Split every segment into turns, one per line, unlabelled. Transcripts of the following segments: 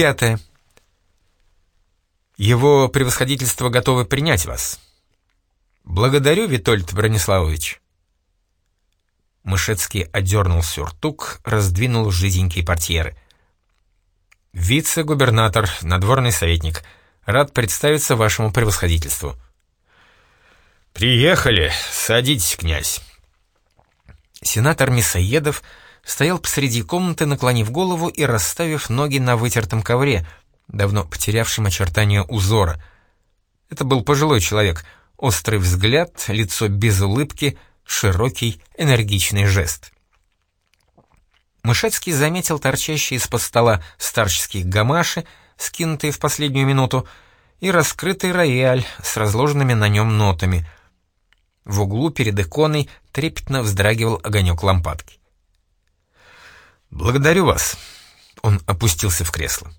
Пятое. Его превосходительство готовы принять вас. Благодарю, Витольд Брониславович. Мышецкий одернул сюртук, раздвинул жиденькие портьеры. «Вице-губернатор, надворный советник. Рад представиться вашему превосходительству».
«Приехали. Садитесь, князь».
Сенатор Мясоедов стоял посреди комнаты, наклонив голову и расставив ноги на вытертом ковре, давно потерявшем очертания узора. Это был пожилой человек, острый взгляд, лицо без улыбки, широкий, энергичный жест. Мышецкий заметил торчащие из-под стола старческие гамаши, скинутые в последнюю минуту, и раскрытый рояль с разложенными на нем нотами. В углу перед иконой трепетно вздрагивал огонек лампадки.
«Благодарю вас», —
он опустился в кресло.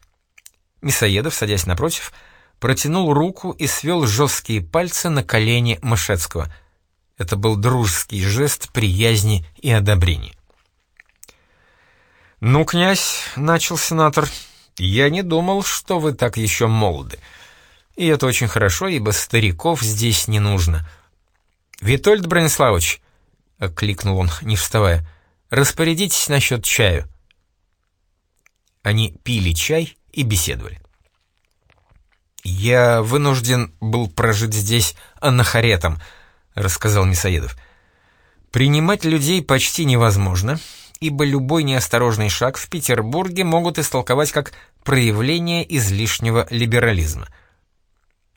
Мясоедов, садясь напротив, протянул руку и свел жесткие пальцы на колени Мышецкого. Это был дружеский жест приязни и одобрения. «Ну, князь», — начал сенатор, — «я не думал, что вы так еще молоды. И это очень хорошо, ибо стариков здесь не нужно». «Витольд Брониславович», — окликнул он, не вставая, — «распорядитесь насчет чаю». Они пили чай и беседовали. «Я вынужден был прожить здесь анахаретом», — рассказал Мясоедов. «Принимать людей почти невозможно, ибо любой неосторожный шаг в Петербурге могут истолковать как проявление излишнего либерализма.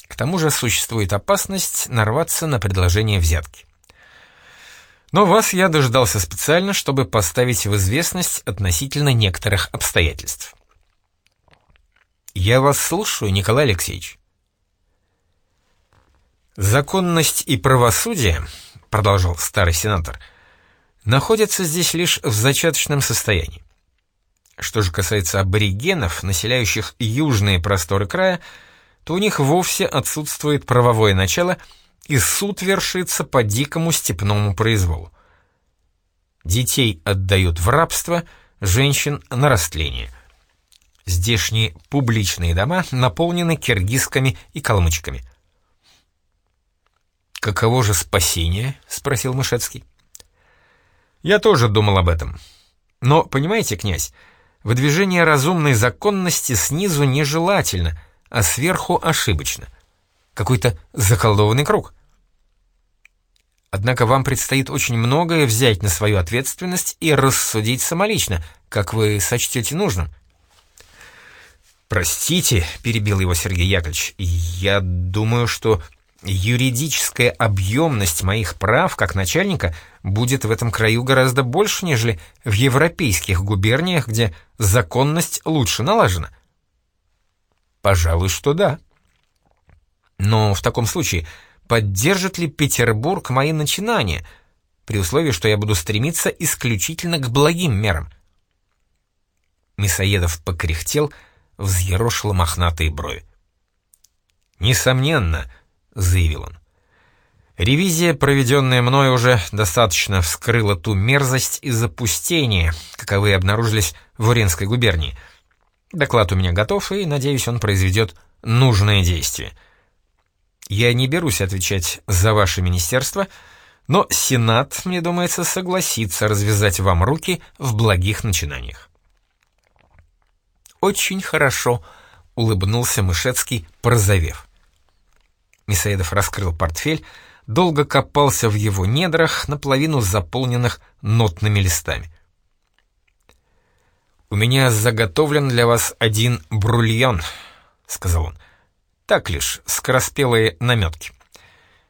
К тому же существует опасность нарваться на предложение взятки. Но вас я дождался специально, чтобы поставить в известность относительно некоторых обстоятельств. Я вас слушаю, Николай Алексеевич. Законность и правосудие, продолжал старый сенатор, находятся здесь лишь в зачаточном состоянии. Что же касается аборигенов, населяющих южные просторы края, то у них вовсе отсутствует правовое начало, и суд вершится по дикому степному произволу. Детей отдают в рабство, женщин — на растление — Здешние публичные дома наполнены киргизками и калмычками. «Каково же спасение?» — спросил Мышецкий. «Я тоже думал об этом. Но, понимаете, князь, выдвижение разумной законности снизу нежелательно, а сверху ошибочно. Какой-то заколдованный круг». Однако вам предстоит очень многое взять на свою ответственность и рассудить самолично, как вы сочтете нужным. «Простите», — перебил его Сергей Яковлевич, — «я думаю, что юридическая объемность моих прав как начальника будет в этом краю гораздо больше, нежели в европейских губерниях, где законность лучше налажена». «Пожалуй, что да». «Но в таком случае поддержит ли Петербург мои начинания, при условии, что я буду стремиться исключительно к благим мерам?» Мясоедов покряхтел, — взъерошила мохнатые брови. «Несомненно», — заявил он. «Ревизия, проведенная мной, уже достаточно вскрыла ту мерзость и запустение, каковы обнаружились в Уренской губернии. Доклад у меня готов, и, надеюсь, он произведет нужное действие. Я не берусь отвечать за ваше министерство, но Сенат, мне думается, согласится развязать вам руки в благих начинаниях очень хорошо», — улыбнулся Мышецкий, прозовев. Мисаедов раскрыл портфель, долго копался в его недрах, наполовину заполненных нотными листами. «У меня заготовлен для вас один брульон», — сказал он. «Так лишь, скороспелые наметки.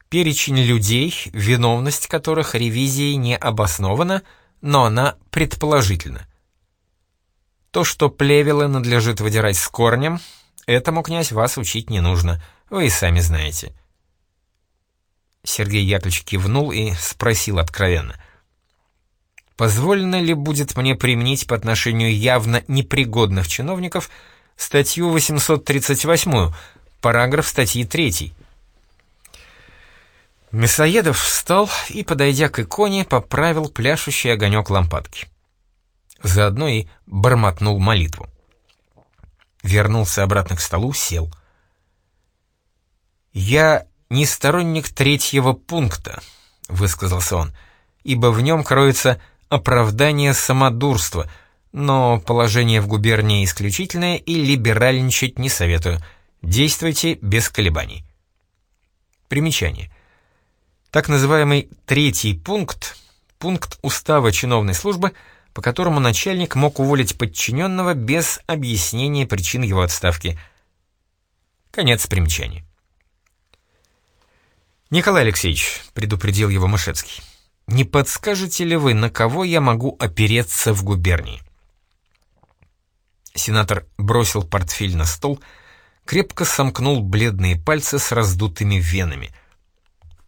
Перечень людей, виновность которых ревизией не обоснована, но она предположительна. То, что плевелы надлежит выдирать с корнем, этому, князь, вас учить не нужно, вы и сами знаете». Сергей Яковлевич кивнул и спросил откровенно. «Позволено ли будет мне применить по отношению явно непригодных чиновников статью 838, параграф статьи 3?» Мясоедов встал и, подойдя к иконе, поправил пляшущий огонек лампадки заодно и бормотнул молитву. вернулся обратно к столу, сел. «Я не сторонник третьего пункта», — высказался он, «ибо в нем кроется оправдание самодурства, но положение в губернии исключительное и либеральничать не советую. Действуйте без колебаний». Примечание. Так называемый третий пункт — пункт устава чиновной службы, по которому начальник мог уволить подчиненного без объяснения причин его отставки. Конец примечания. «Николай Алексеевич», — предупредил его Мышецкий, — «не подскажете ли вы, на кого я могу опереться в губернии?» Сенатор бросил портфель на стол, крепко сомкнул бледные пальцы с раздутыми венами.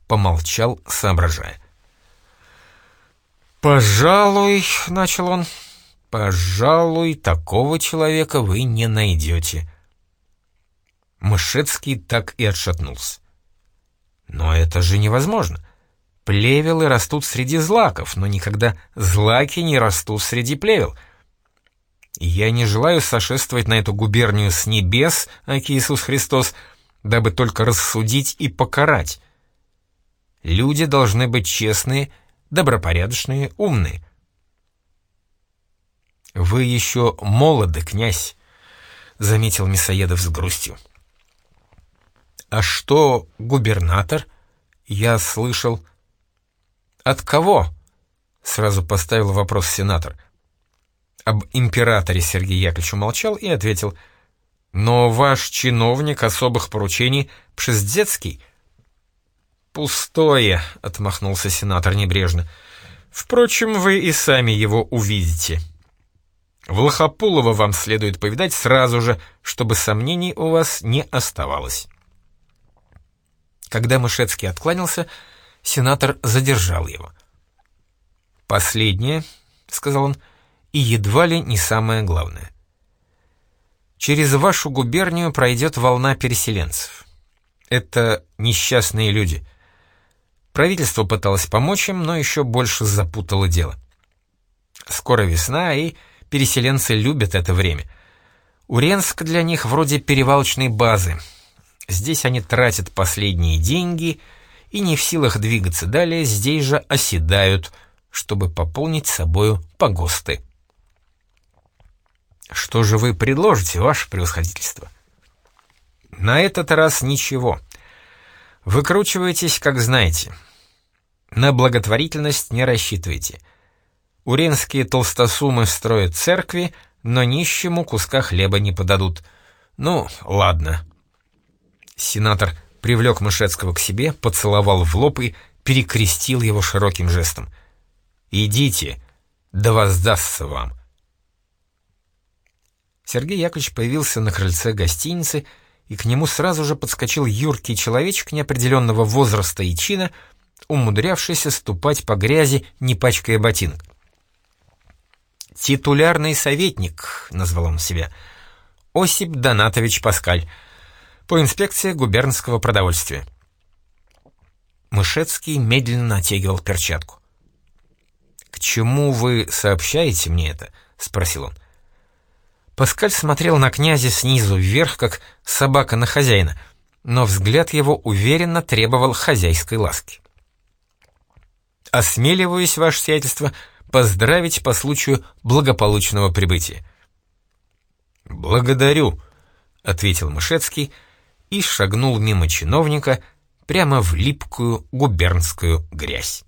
Помолчал, соображая. «Пожалуй», — начал он, — «пожалуй, такого человека вы не найдете». Мышецкий так и отшатнулся. Но это же невозможно. Плевелы растут среди злаков, но никогда злаки не растут среди плевел. Я не желаю сошествовать на эту губернию с небес, аки Иисус Христос, дабы только рассудить и покарать. Люди должны быть честные, добропорядочные, умные. «Вы еще молоды, князь», — заметил Мясоедов с грустью. «А что губернатор?» «Я слышал...» «От кого?» — сразу поставил вопрос сенатор. Об императоре Сергей Яковлевич умолчал и ответил. «Но ваш чиновник особых поручений Пшездецкий...» «Пустое», — отмахнулся сенатор небрежно. «Впрочем, вы и сами его увидите. Влахопулова вам следует повидать сразу же, чтобы сомнений у вас не оставалось». Когда Мышецкий откланялся, сенатор задержал его. «Последнее», — сказал он, — «и едва ли не самое главное. Через вашу губернию пройдет волна переселенцев. Это несчастные люди. Правительство пыталось помочь им, но еще больше запутало дело. Скоро весна, и переселенцы любят это время. Уренск для них вроде перевалочной базы — Здесь они тратят последние деньги и не в силах двигаться далее, здесь же оседают, чтобы пополнить собою погосты. Что же вы предложите, ваше превосходительство? На этот раз ничего. Выкручивайтесь, как знаете. На благотворительность не рассчитывайте. Уренские толстосумы строят церкви, но нищему куска хлеба не подадут. Ну, ладно. Сенатор привлек Мышецкого к себе, поцеловал в лоб и перекрестил его широким жестом. «Идите, да воздастся вам». Сергей Яковлевич появился на крыльце гостиницы, и к нему сразу же подскочил юркий человечек неопределенного возраста и чина, умудрявшийся ступать по грязи, не пачкая ботинок. «Титулярный советник», — назвал он себя, — «Осип Донатович Паскаль» по инспекции губернского продовольствия. Мышецкий медленно натягивал перчатку. «К чему вы сообщаете мне это?» — спросил он. Паскаль смотрел на князя снизу вверх, как собака на хозяина, но взгляд его уверенно требовал хозяйской ласки. «Осмеливаюсь, ваше сиятельство, поздравить по случаю благополучного прибытия». «Благодарю», — ответил Мышецкий, — и шагнул мимо чиновника прямо в липкую губернскую грязь.